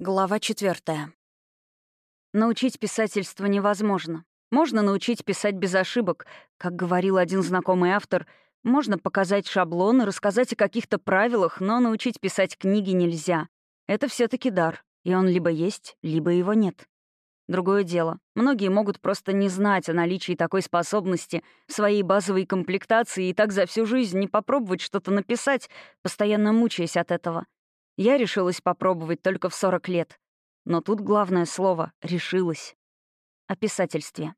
Глава четвертая. Научить писательство невозможно. Можно научить писать без ошибок. Как говорил один знакомый автор, можно показать шаблоны, рассказать о каких-то правилах, но научить писать книги нельзя. Это все таки дар, и он либо есть, либо его нет. Другое дело. Многие могут просто не знать о наличии такой способности в своей базовой комплектации и так за всю жизнь не попробовать что-то написать, постоянно мучаясь от этого — я решилась попробовать только в 40 лет. Но тут главное слово — решилась. О писательстве.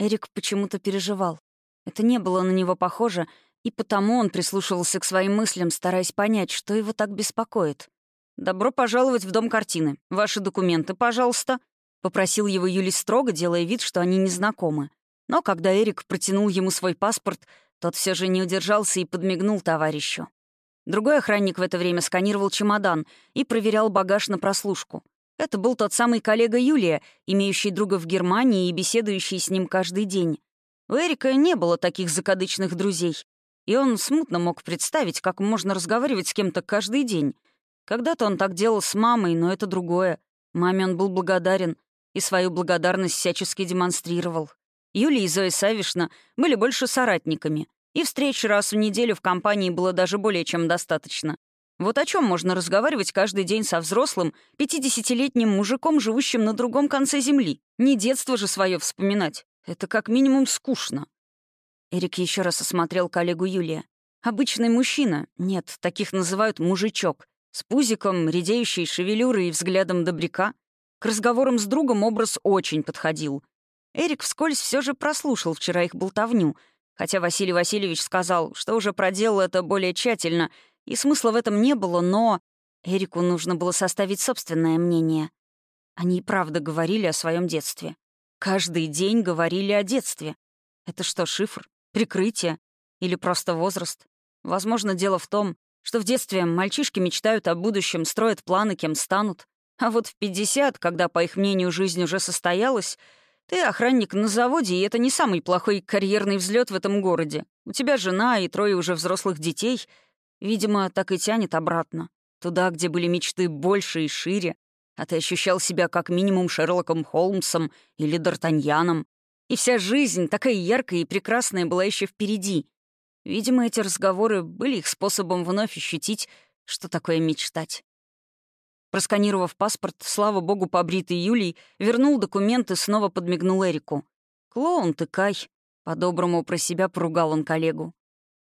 Эрик почему-то переживал. Это не было на него похоже, и потому он прислушивался к своим мыслям, стараясь понять, что его так беспокоит. «Добро пожаловать в Дом картины. Ваши документы, пожалуйста», — попросил его Юли строго, делая вид, что они не знакомы. Но когда Эрик протянул ему свой паспорт, тот все же не удержался и подмигнул товарищу. Другой охранник в это время сканировал чемодан и проверял багаж на прослушку. Это был тот самый коллега Юлия, имеющий друга в Германии и беседующий с ним каждый день. У Эрика не было таких закадычных друзей, и он смутно мог представить, как можно разговаривать с кем-то каждый день. Когда-то он так делал с мамой, но это другое. Маме он был благодарен и свою благодарность всячески демонстрировал. Юлия и Зоя Савишна были больше соратниками, и встреч раз в неделю в компании было даже более чем достаточно. Вот о чем можно разговаривать каждый день со взрослым, 50-летним мужиком, живущим на другом конце земли? Не детство же свое вспоминать. Это как минимум скучно. Эрик еще раз осмотрел коллегу Юлия. Обычный мужчина, нет, таких называют мужичок, с пузиком, редеющей шевелюрой и взглядом добряка. К разговорам с другом образ очень подходил. Эрик вскользь все же прослушал вчера их болтовню — Хотя Василий Васильевич сказал, что уже проделал это более тщательно, и смысла в этом не было, но Эрику нужно было составить собственное мнение. Они и правда говорили о своем детстве. Каждый день говорили о детстве. Это что, шифр? Прикрытие? Или просто возраст? Возможно, дело в том, что в детстве мальчишки мечтают о будущем, строят планы, кем станут. А вот в 50, когда, по их мнению, жизнь уже состоялась, ты охранник на заводе, и это не самый плохой карьерный взлет в этом городе. У тебя жена и трое уже взрослых детей. Видимо, так и тянет обратно. Туда, где были мечты больше и шире. А ты ощущал себя как минимум Шерлоком Холмсом или Д'Артаньяном. И вся жизнь, такая яркая и прекрасная, была еще впереди. Видимо, эти разговоры были их способом вновь ощутить, что такое мечтать. Просканировав паспорт, слава богу, побритый Юлий, вернул документы и снова подмигнул Эрику. «Клоун ты, Кай!» — по-доброму про себя поругал он коллегу.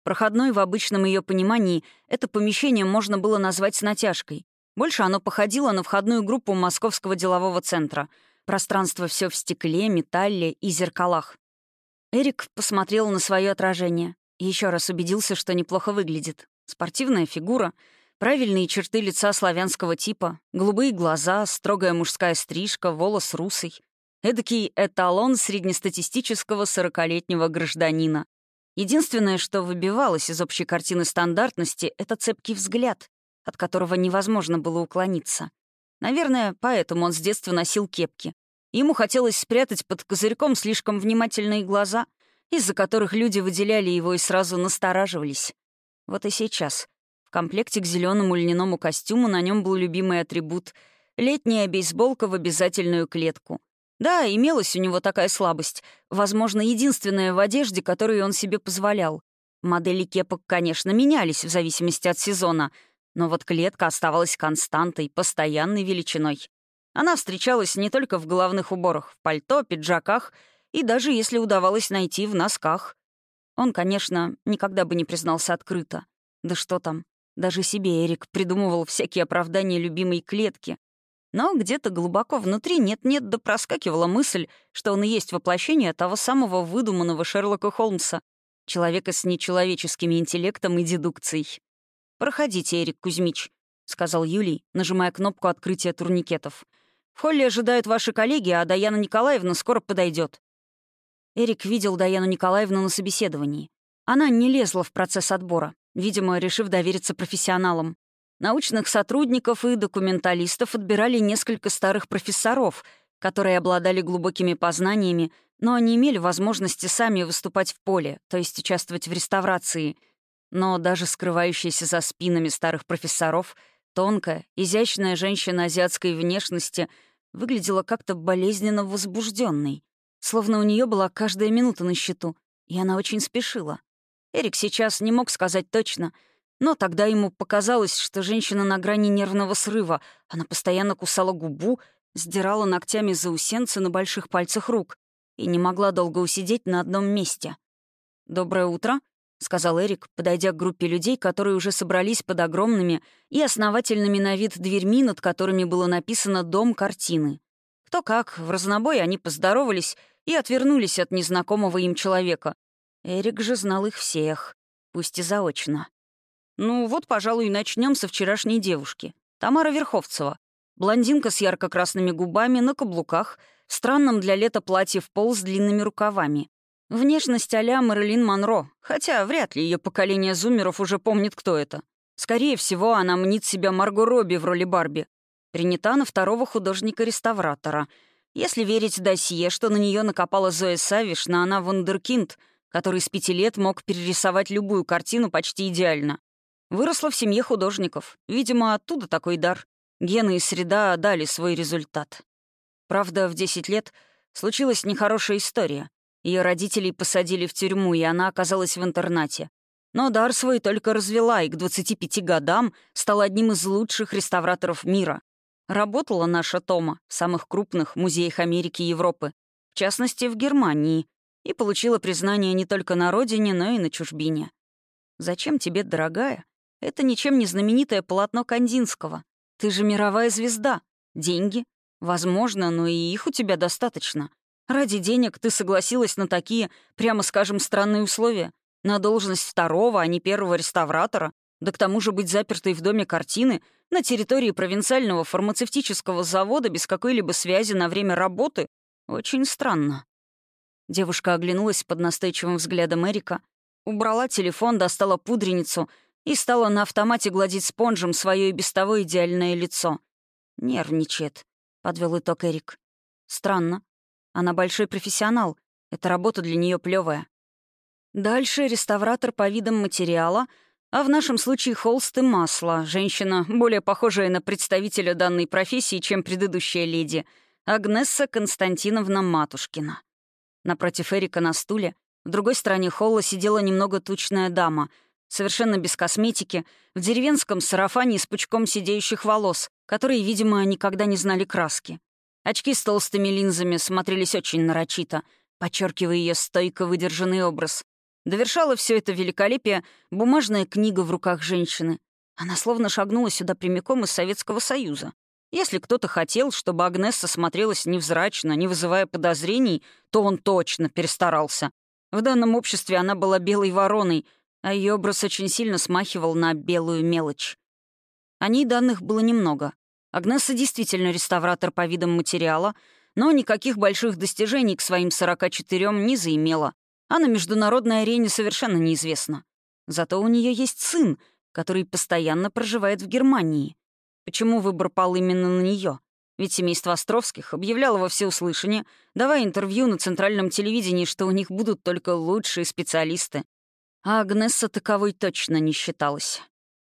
Проходной в обычном ее понимании это помещение можно было назвать с натяжкой. Больше оно походило на входную группу Московского делового центра. Пространство все в стекле, металле и зеркалах. Эрик посмотрел на свое отражение еще раз убедился, что неплохо выглядит. Спортивная фигура — Правильные черты лица славянского типа, голубые глаза, строгая мужская стрижка, волос русый. Эдакий эталон среднестатистического сорокалетнего гражданина. Единственное, что выбивалось из общей картины стандартности, — это цепкий взгляд, от которого невозможно было уклониться. Наверное, поэтому он с детства носил кепки. Ему хотелось спрятать под козырьком слишком внимательные глаза, из-за которых люди выделяли его и сразу настораживались. Вот и сейчас — в комплекте к зеленому льняному костюму на нем был любимый атрибут — летняя бейсболка в обязательную клетку. Да, имелась у него такая слабость, возможно, единственная в одежде, которую он себе позволял. Модели кепок, конечно, менялись в зависимости от сезона, но вот клетка оставалась константой, постоянной величиной. Она встречалась не только в головных уборах, в пальто, пиджаках и даже, если удавалось найти, в носках. Он, конечно, никогда бы не признался открыто. Да что там, даже себе Эрик придумывал всякие оправдания любимой клетки. Но где-то глубоко внутри нет-нет да проскакивала мысль, что он и есть воплощение того самого выдуманного Шерлока Холмса, человека с нечеловеческим интеллектом и дедукцией. «Проходите, Эрик Кузьмич», — сказал Юлий, нажимая кнопку открытия турникетов. «В холле ожидают ваши коллеги, а Даяна Николаевна скоро подойдет. Эрик видел Даяну Николаевну на собеседовании. Она не лезла в процесс отбора видимо, решив довериться профессионалам. Научных сотрудников и документалистов отбирали несколько старых профессоров, которые обладали глубокими познаниями, но не имели возможности сами выступать в поле, то есть участвовать в реставрации. Но даже скрывающиеся за спинами старых профессоров Тонкая, изящная женщина азиатской внешности выглядела как-то болезненно возбужденной, словно у нее была каждая минута на счету, и она очень спешила. Эрик сейчас не мог сказать точно, но тогда ему показалось, что женщина на грани нервного срыва. Она постоянно кусала губу, сдирала ногтями заусенцы на больших пальцах рук и не могла долго усидеть на одном месте. «Доброе утро», — сказал Эрик, подойдя к группе людей, которые уже собрались под огромными и основательными на вид дверьми, над которыми было написано «Дом картины». Кто как, в разнобой они поздоровались и отвернулись от незнакомого им человека. Эрик же знал их всех, пусть и заочно. Ну вот, пожалуй, начнем со вчерашней девушки. Тамара Верховцева. Блондинка с ярко-красными губами, на каблуках, в странном для лета платье в пол с длинными рукавами. Внешность а-ля Мэрилин Монро, хотя вряд ли ее поколение зумеров уже помнит, кто это. Скорее всего, она мнит себя Марго Робби в роли Барби. Принята на второго художника-реставратора. Если верить досье, что на нее накопала Зоя Савишна, она вундеркинд, который с пяти лет мог перерисовать любую картину почти идеально. Выросла в семье художников. Видимо, оттуда такой дар. Гены и среда дали свой результат. Правда, в 10 лет случилась нехорошая история. Ее родителей посадили в тюрьму, и она оказалась в интернате. Но дар свой только развела, и к 25 годам стала одним из лучших реставраторов мира. Работала наша Тома в самых крупных музеях Америки и Европы, в частности, в Германии, и получила признание не только на родине, но и на чужбине. «Зачем тебе, дорогая? Это ничем не знаменитое полотно Кандинского. Ты же мировая звезда. Деньги? Возможно, но и их у тебя достаточно. Ради денег ты согласилась на такие, прямо скажем, странные условия. На должность второго, а не первого реставратора. Да к тому же быть запертой в доме картины на территории провинциального фармацевтического завода без какой-либо связи на время работы — очень странно. Девушка оглянулась под настойчивым взглядом Эрика, убрала телефон, достала пудреницу и стала на автомате гладить спонжем свое и без того идеальное лицо. «Нервничает», — подвел итог Эрик. «Странно. Она большой профессионал. Эта работа для нее плевая. Дальше реставратор по видам материала, а в нашем случае холст и масло. Женщина, более похожая на представителя данной профессии, чем предыдущая леди. Агнесса Константиновна Матушкина. Напротив Эрика на стуле, в другой стороне холла сидела немного тучная дама, совершенно без косметики, в деревенском сарафане с пучком сидеющих волос, которые, видимо, никогда не знали краски. Очки с толстыми линзами смотрелись очень нарочито, подчеркивая ее стойко выдержанный образ. Довершала все это великолепие бумажная книга в руках женщины. Она словно шагнула сюда прямиком из Советского Союза. Если кто-то хотел, чтобы Агнесса смотрелась невзрачно, не вызывая подозрений, то он точно перестарался. В данном обществе она была белой вороной, а ее образ очень сильно смахивал на белую мелочь. О ней данных было немного. Агнесса действительно реставратор по видам материала, но никаких больших достижений к своим 44 не заимела, а на международной арене совершенно неизвестно. Зато у нее есть сын, который постоянно проживает в Германии. Почему выбор пал именно на нее? Ведь семейство Островских объявляло во всеуслышание, давая интервью на центральном телевидении, что у них будут только лучшие специалисты. А Агнесса таковой точно не считалась.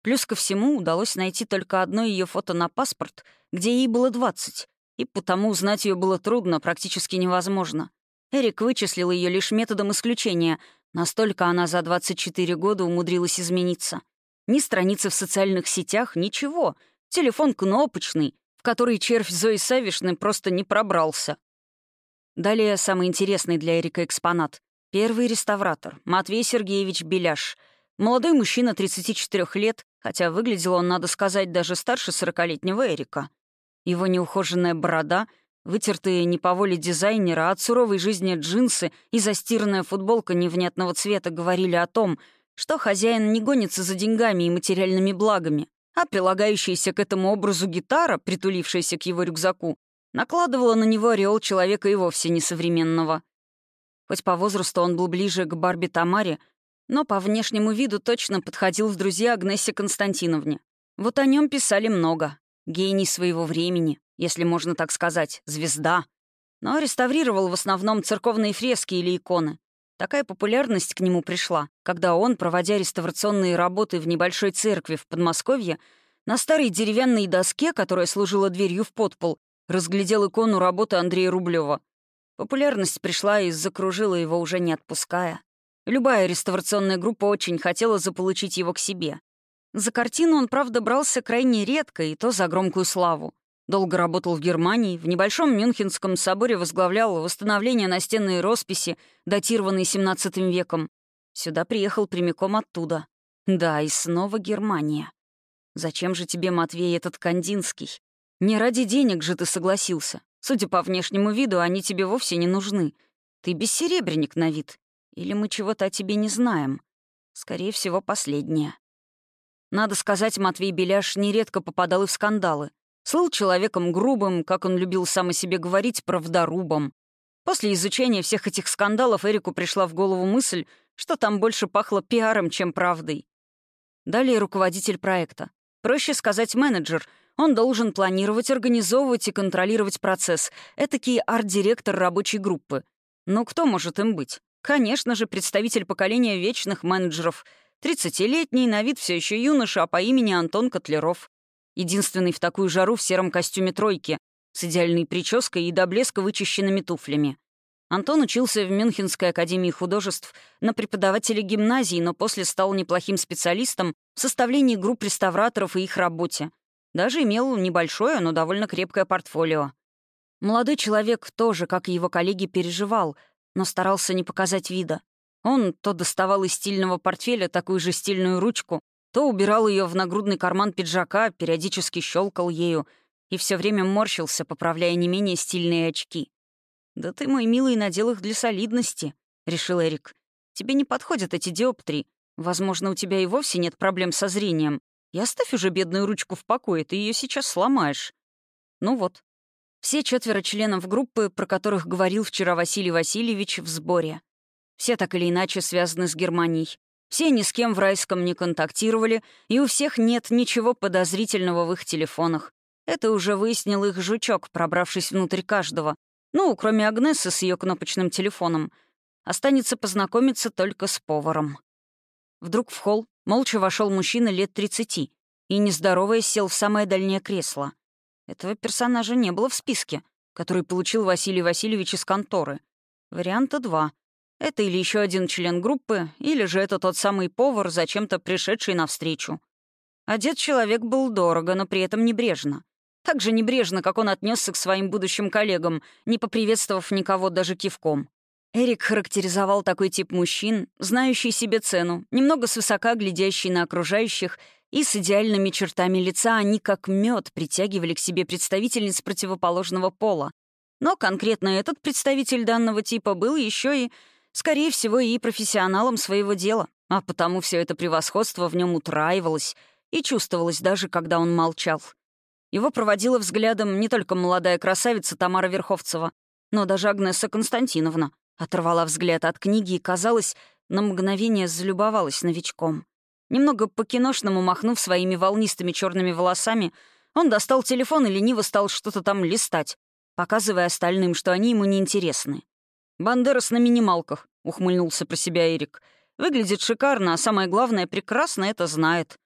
Плюс ко всему удалось найти только одно ее фото на паспорт, где ей было 20, и потому узнать ее было трудно, практически невозможно. Эрик вычислил ее лишь методом исключения, настолько она за 24 года умудрилась измениться. Ни страницы в социальных сетях, ничего. Телефон кнопочный, в который червь Зои Савишны просто не пробрался. Далее самый интересный для Эрика экспонат. Первый реставратор, Матвей Сергеевич Беляш. Молодой мужчина 34 лет, хотя выглядел он, надо сказать, даже старше сорокалетнего Эрика. Его неухоженная борода, вытертые не по воле дизайнера, а от суровой жизни джинсы и застиранная футболка невнятного цвета говорили о том, что хозяин не гонится за деньгами и материальными благами, а прилагающаяся к этому образу гитара, притулившаяся к его рюкзаку, накладывала на него ореол человека и вовсе несовременного. Хоть по возрасту он был ближе к Барби Тамаре, но по внешнему виду точно подходил в друзья Агнессе Константиновне. Вот о нем писали много. Гений своего времени, если можно так сказать, звезда. Но реставрировал в основном церковные фрески или иконы. Такая популярность к нему пришла, когда он, проводя реставрационные работы в небольшой церкви в Подмосковье, на старой деревянной доске, которая служила дверью в подпол, разглядел икону работы Андрея Рублева. Популярность пришла и закружила его, уже не отпуская. Любая реставрационная группа очень хотела заполучить его к себе. За картину он, правда, брался крайне редко, и то за громкую славу. Долго работал в Германии, в небольшом Мюнхенском соборе возглавлял восстановление настенной росписи, датированной XVII веком. Сюда приехал прямиком оттуда. Да, и снова Германия. Зачем же тебе, Матвей, этот Кандинский? Не ради денег же ты согласился. Судя по внешнему виду, они тебе вовсе не нужны. Ты бессеребренник на вид. Или мы чего-то о тебе не знаем? Скорее всего, последнее. Надо сказать, Матвей Беляш нередко попадал и в скандалы. Слыл человеком грубым, как он любил сам о себе говорить, правдорубом. После изучения всех этих скандалов Эрику пришла в голову мысль, что там больше пахло пиаром, чем правдой. Далее руководитель проекта. Проще сказать менеджер. Он должен планировать, организовывать и контролировать процесс. Этакий арт-директор рабочей группы. Но кто может им быть? Конечно же, представитель поколения вечных менеджеров. 30-летний, на вид все еще юноша, а по имени Антон Котлеров. Единственный в такую жару в сером костюме тройки, с идеальной прической и до блеска вычищенными туфлями. Антон учился в Мюнхенской академии художеств на преподавателя гимназии, но после стал неплохим специалистом в составлении групп реставраторов и их работе. Даже имел небольшое, но довольно крепкое портфолио. Молодой человек тоже, как и его коллеги, переживал — но старался не показать вида. Он то доставал из стильного портфеля такую же стильную ручку, то убирал ее в нагрудный карман пиджака, периодически щелкал ею и все время морщился, поправляя не менее стильные очки. «Да ты, мой милый, надел их для солидности», — решил Эрик. «Тебе не подходят эти диоптрии. Возможно, у тебя и вовсе нет проблем со зрением. И оставь уже бедную ручку в покое, ты ее сейчас сломаешь». Ну вот, все четверо членов группы, про которых говорил вчера Василий Васильевич, в сборе. Все так или иначе связаны с Германией. Все ни с кем в райском не контактировали, и у всех нет ничего подозрительного в их телефонах. Это уже выяснил их жучок, пробравшись внутрь каждого. Ну, кроме Агнесы с ее кнопочным телефоном. Останется познакомиться только с поваром. Вдруг в холл молча вошел мужчина лет 30 и, нездороваясь, сел в самое дальнее кресло. Этого персонажа не было в списке, который получил Василий Васильевич из конторы. Варианта два. Это или еще один член группы, или же это тот самый повар, зачем-то пришедший навстречу. Одет человек был дорого, но при этом небрежно. Так же небрежно, как он отнесся к своим будущим коллегам, не поприветствовав никого даже кивком. Эрик характеризовал такой тип мужчин, знающий себе цену, немного свысока глядящий на окружающих и с идеальными чертами лица они как мед притягивали к себе представительниц противоположного пола. Но конкретно этот представитель данного типа был еще и, скорее всего, и профессионалом своего дела, а потому все это превосходство в нем утраивалось и чувствовалось даже, когда он молчал. Его проводила взглядом не только молодая красавица Тамара Верховцева, но даже Агнеса Константиновна. Оторвала взгляд от книги и, казалось, на мгновение залюбовалась новичком. Немного по-киношному махнув своими волнистыми черными волосами, он достал телефон и лениво стал что-то там листать, показывая остальным, что они ему неинтересны. «Бандерас на минималках», — ухмыльнулся про себя Эрик. «Выглядит шикарно, а самое главное, прекрасно это знает».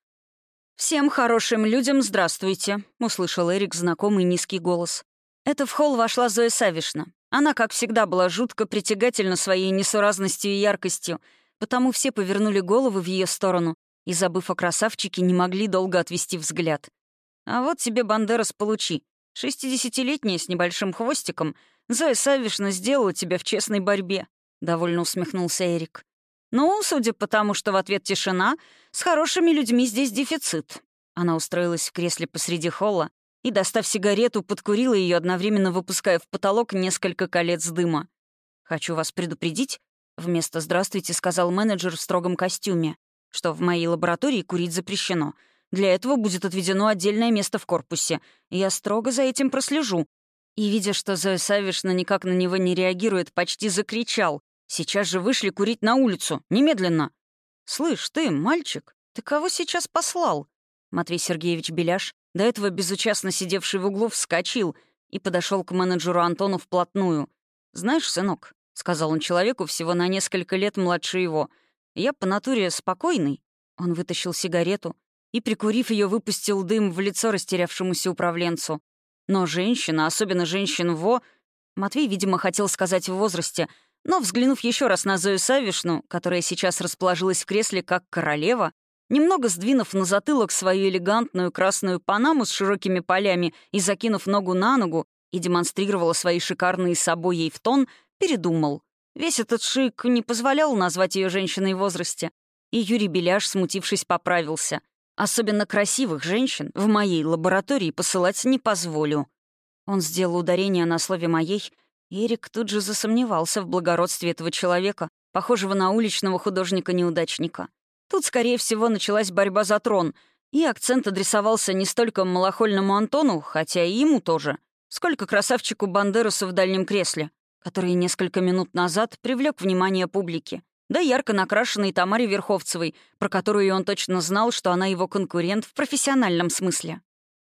«Всем хорошим людям здравствуйте», — услышал Эрик знакомый низкий голос. Это в холл вошла Зоя Савишна. Она, как всегда, была жутко притягательна своей несуразностью и яркостью, потому все повернули головы в ее сторону, и, забыв о красавчике, не могли долго отвести взгляд. «А вот тебе, Бандерас, получи. Шестидесятилетняя с небольшим хвостиком, Зоя Савишна сделала тебя в честной борьбе», — довольно усмехнулся Эрик. «Ну, судя по тому, что в ответ тишина, с хорошими людьми здесь дефицит». Она устроилась в кресле посреди холла и, достав сигарету, подкурила ее, одновременно выпуская в потолок несколько колец дыма. «Хочу вас предупредить», — вместо «здравствуйте» сказал менеджер в строгом костюме что в моей лаборатории курить запрещено. Для этого будет отведено отдельное место в корпусе. Я строго за этим прослежу». И, видя, что Зоя Савишна никак на него не реагирует, почти закричал. «Сейчас же вышли курить на улицу! Немедленно!» «Слышь, ты, мальчик, ты кого сейчас послал?» Матвей Сергеевич Беляш, до этого безучастно сидевший в углу, вскочил и подошел к менеджеру Антону вплотную. «Знаешь, сынок», — сказал он человеку всего на несколько лет младше его, — я по натуре спокойный. Он вытащил сигарету, и, прикурив ее, выпустил дым в лицо растерявшемуся управленцу. Но женщина, особенно женщин ВО, Матвей, видимо, хотел сказать в возрасте, но, взглянув еще раз на Зою Савишну, которая сейчас расположилась в кресле как королева, немного сдвинув на затылок свою элегантную красную панаму с широкими полями и закинув ногу на ногу, и демонстрировала свои шикарные собой ей в тон, передумал. Весь этот шик не позволял назвать ее женщиной в возрасте. И Юрий Беляш, смутившись, поправился. Особенно красивых женщин в моей лаборатории посылать не позволю. Он сделал ударение на слове «моей», Эрик тут же засомневался в благородстве этого человека, похожего на уличного художника-неудачника. Тут, скорее всего, началась борьба за трон, и акцент адресовался не столько малохольному Антону, хотя и ему тоже, сколько красавчику Бандерасу в дальнем кресле, который несколько минут назад привлек внимание публики. Да ярко накрашенной Тамаре Верховцевой, про которую он точно знал, что она его конкурент в профессиональном смысле.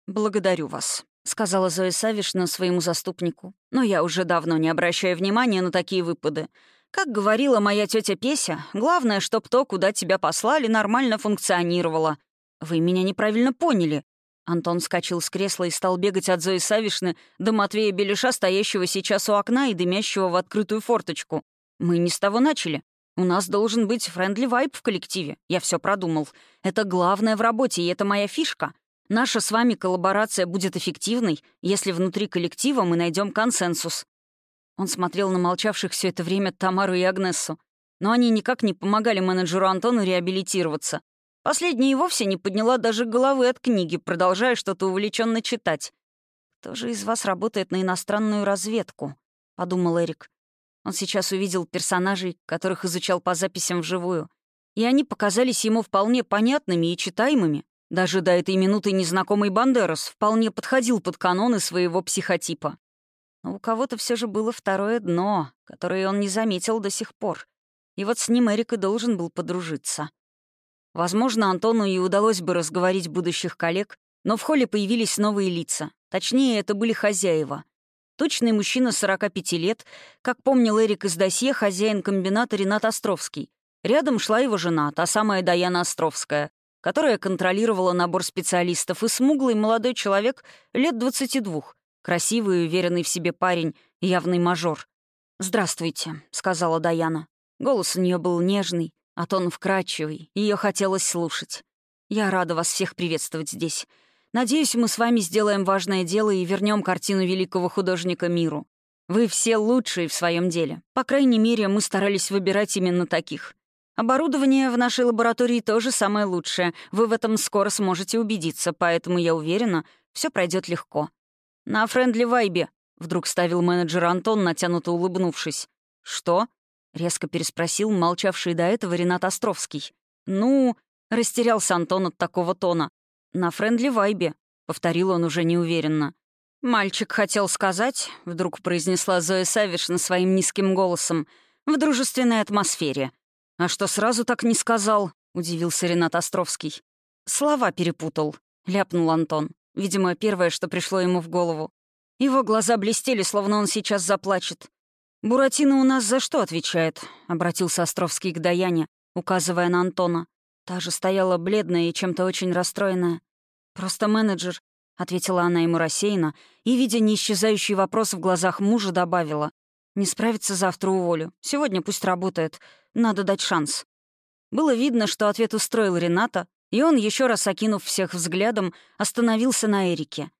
«Благодарю вас», — сказала Зоя Савишна своему заступнику. «Но я уже давно не обращаю внимания на такие выпады. Как говорила моя тетя Песя, главное, чтоб то, куда тебя послали, нормально функционировало. Вы меня неправильно поняли. Антон вскочил с кресла и стал бегать от Зои Савишны до Матвея Белиша, стоящего сейчас у окна и дымящего в открытую форточку. Мы не с того начали. У нас должен быть friendly vibe в коллективе. Я все продумал. Это главное в работе, и это моя фишка. Наша с вами коллаборация будет эффективной, если внутри коллектива мы найдем консенсус. Он смотрел на молчавших все это время Тамару и Агнессу. Но они никак не помогали менеджеру Антону реабилитироваться. Последняя и вовсе не подняла даже головы от книги, продолжая что-то увлеченно читать. «Кто же из вас работает на иностранную разведку?» — подумал Эрик. Он сейчас увидел персонажей, которых изучал по записям вживую. И они показались ему вполне понятными и читаемыми. Даже до этой минуты незнакомый Бандерас вполне подходил под каноны своего психотипа. Но у кого-то все же было второе дно, которое он не заметил до сих пор. И вот с ним Эрик и должен был подружиться. Возможно, Антону и удалось бы разговорить будущих коллег, но в холле появились новые лица. Точнее, это были хозяева. Точный мужчина 45 лет, как помнил Эрик из досье, хозяин комбината Ренат Островский. Рядом шла его жена, та самая Даяна Островская, которая контролировала набор специалистов, и смуглый молодой человек лет 22, Красивый и уверенный в себе парень, явный мажор. «Здравствуйте», — сказала Даяна. Голос у нее был нежный, а тон вкрадчивый. Ее хотелось слушать. «Я рада вас всех приветствовать здесь. Надеюсь, мы с вами сделаем важное дело и вернем картину великого художника миру. Вы все лучшие в своем деле. По крайней мере, мы старались выбирать именно таких. Оборудование в нашей лаборатории тоже самое лучшее. Вы в этом скоро сможете убедиться, поэтому я уверена, все пройдет легко. «На friendly vibe е», — вдруг вставил менеджер Антон, натянуто улыбнувшись. «Что?» — резко переспросил молчавший до этого Ренат Островский. «Ну...» — растерялся Антон от такого тона. «На friendly vibe е», — повторил он уже неуверенно. «Мальчик хотел сказать», — вдруг произнесла Зоя Савишна своим низким голосом, «в дружественной атмосфере». «А что сразу так не сказал?» — удивился Ренат Островский. «Слова перепутал», — ляпнул Антон. Видимо, первое, что пришло ему в голову. Его глаза блестели, словно он сейчас заплачет. «Буратино у нас за что отвечает?» — обратился Островский к Даяне, указывая на Антона. Та же стояла бледная и чем-то очень расстроенная. «Просто менеджер», — ответила она ему рассеянно, и, видя неисчезающий вопрос в глазах мужа, добавила. «Не справится завтра уволю. Сегодня пусть работает. Надо дать шанс». Было видно, что ответ устроил Рената, и он, еще раз окинув всех взглядом, остановился на Эрике.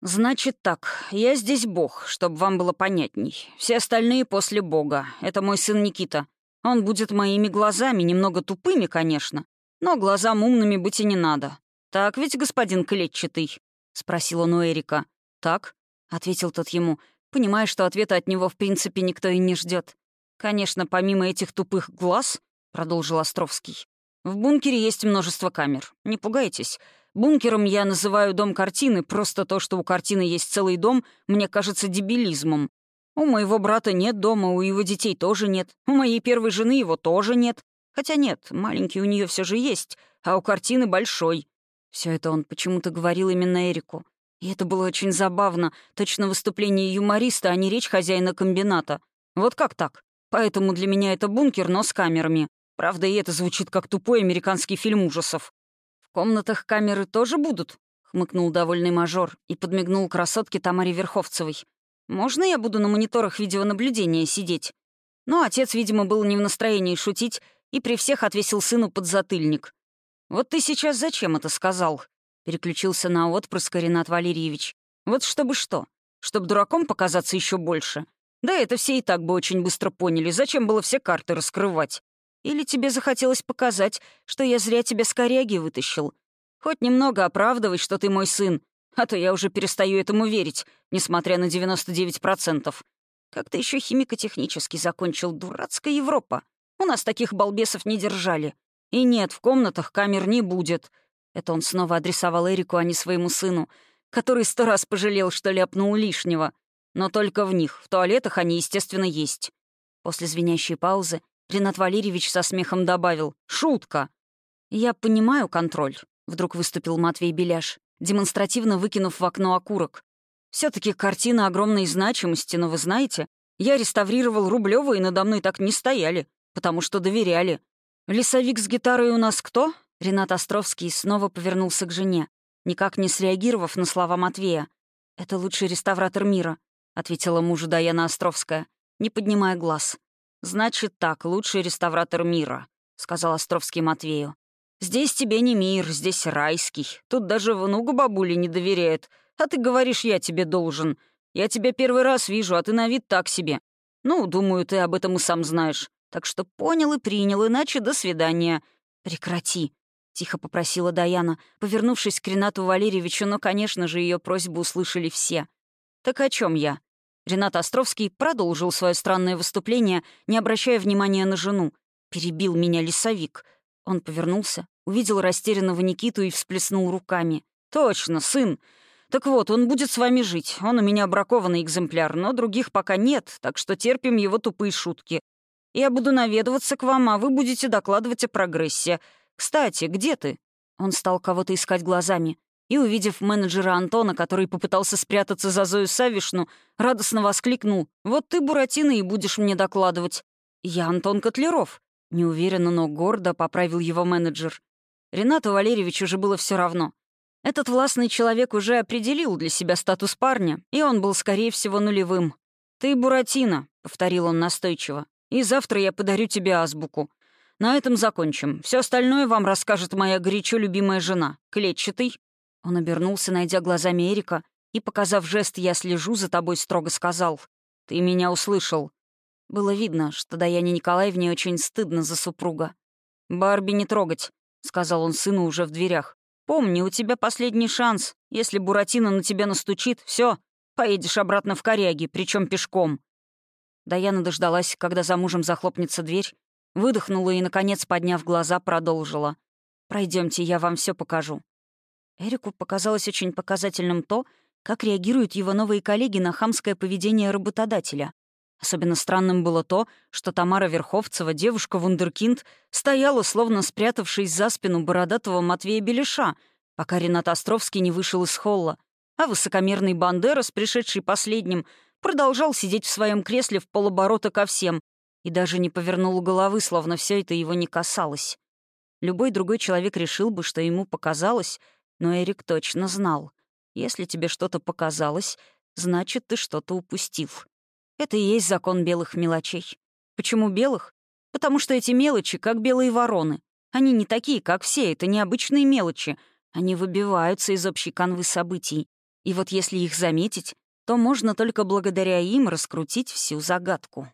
«Значит так, я здесь бог, чтобы вам было понятней. Все остальные после бога. Это мой сын Никита. Он будет моими глазами, немного тупыми, конечно, но глазам умными быть и не надо. Так ведь, господин клетчатый?» — спросил он у Эрика. «Так», — ответил тот ему, понимая, что ответа от него в принципе никто и не ждет. «Конечно, помимо этих тупых глаз», — продолжил Островский, в бункере есть множество камер. Не пугайтесь. Бункером я называю дом картины, просто то, что у картины есть целый дом, мне кажется дебилизмом. У моего брата нет дома, у его детей тоже нет. У моей первой жены его тоже нет. Хотя нет, маленький у нее все же есть, а у картины большой. Все это он почему-то говорил именно Эрику. И это было очень забавно. Точно выступление юмориста, а не речь хозяина комбината. Вот как так? Поэтому для меня это бункер, но с камерами. Правда, и это звучит как тупой американский фильм ужасов. «В комнатах камеры тоже будут?» — хмыкнул довольный мажор и подмигнул красотке Тамаре Верховцевой. «Можно я буду на мониторах видеонаблюдения сидеть?» Но отец, видимо, был не в настроении шутить и при всех отвесил сыну подзатыльник. «Вот ты сейчас зачем это сказал?» — переключился на отпрыска Ренат Валерьевич. «Вот чтобы что? Чтобы дураком показаться еще больше? Да это все и так бы очень быстро поняли. Зачем было все карты раскрывать? Или тебе захотелось показать, что я зря тебя с коряги вытащил? Хоть немного оправдывай, что ты мой сын, а то я уже перестаю этому верить, несмотря на 99%. Как ты еще химико-технически закончил, дурацкая Европа. У нас таких балбесов не держали. И нет, в комнатах камер не будет. Это он снова адресовал Эрику, а не своему сыну, который сто раз пожалел, что ляпнул лишнего. Но только в них, в туалетах они, естественно, есть. После звенящей паузы Ренат Валерьевич со смехом добавил «Шутка!» «Я понимаю контроль», — вдруг выступил Матвей Беляш, демонстративно выкинув в окно окурок. все таки картина огромной значимости, но вы знаете, я реставрировал Рублёва, и надо мной так не стояли, потому что доверяли. Лесовик с гитарой у нас кто?» Ренат Островский снова повернулся к жене, никак не среагировав на слова Матвея. «Это лучший реставратор мира», — ответила мужу Даяна Островская, не поднимая глаз. «Значит так, лучший реставратор мира», — сказал Островский Матвею. «Здесь тебе не мир, здесь райский. Тут даже внуку бабули не доверяет. А ты говоришь, я тебе должен. Я тебя первый раз вижу, а ты на вид так себе. Ну, думаю, ты об этом и сам знаешь. Так что понял и принял, иначе до свидания». «Прекрати», — тихо попросила Даяна, повернувшись к Ренату Валерьевичу, но, конечно же, ее просьбу услышали все. «Так о чем я?» Ренат Островский продолжил свое странное выступление, не обращая внимания на жену. «Перебил меня лесовик». Он повернулся, увидел растерянного Никиту и всплеснул руками. «Точно, сын. Так вот, он будет с вами жить. Он у меня бракованный экземпляр, но других пока нет, так что терпим его тупые шутки. Я буду наведываться к вам, а вы будете докладывать о прогрессе. Кстати, где ты?» Он стал кого-то искать глазами и, увидев менеджера Антона, который попытался спрятаться за Зою Савишну, радостно воскликнул «Вот ты, Буратино, и будешь мне докладывать». «Я Антон Котлеров», — неуверенно, но гордо поправил его менеджер. Ренату Валерьевичу уже было все равно. Этот властный человек уже определил для себя статус парня, и он был, скорее всего, нулевым. «Ты Буратино», — повторил он настойчиво, «и завтра я подарю тебе азбуку. На этом закончим. Все остальное вам расскажет моя горячо любимая жена, клетчатый, он обернулся, найдя глазами Эрика, и, показав жест «я слежу за тобой», строго сказал «Ты меня услышал». Было видно, что Даяне Николаевне очень стыдно за супруга. «Барби не трогать», — сказал он сыну уже в дверях. «Помни, у тебя последний шанс. Если Буратино на тебя настучит, все, поедешь обратно в коряги, причем пешком». Даяна дождалась, когда за мужем захлопнется дверь, выдохнула и, наконец, подняв глаза, продолжила. Пройдемте, я вам все покажу. Эрику показалось очень показательным то, как реагируют его новые коллеги на хамское поведение работодателя. Особенно странным было то, что Тамара Верховцева, девушка-вундеркинд, стояла, словно спрятавшись за спину бородатого Матвея Белиша, пока Ренат Островский не вышел из холла, а высокомерный Бандерас, пришедший последним, продолжал сидеть в своем кресле в полоборота ко всем и даже не повернул головы, словно все это его не касалось. Любой другой человек решил бы, что ему показалось — но Эрик точно знал. Если тебе что-то показалось, значит, ты что-то упустил. Это и есть закон белых мелочей. Почему белых? Потому что эти мелочи, как белые вороны. Они не такие, как все, это необычные мелочи. Они выбиваются из общей канвы событий. И вот если их заметить, то можно только благодаря им раскрутить всю загадку.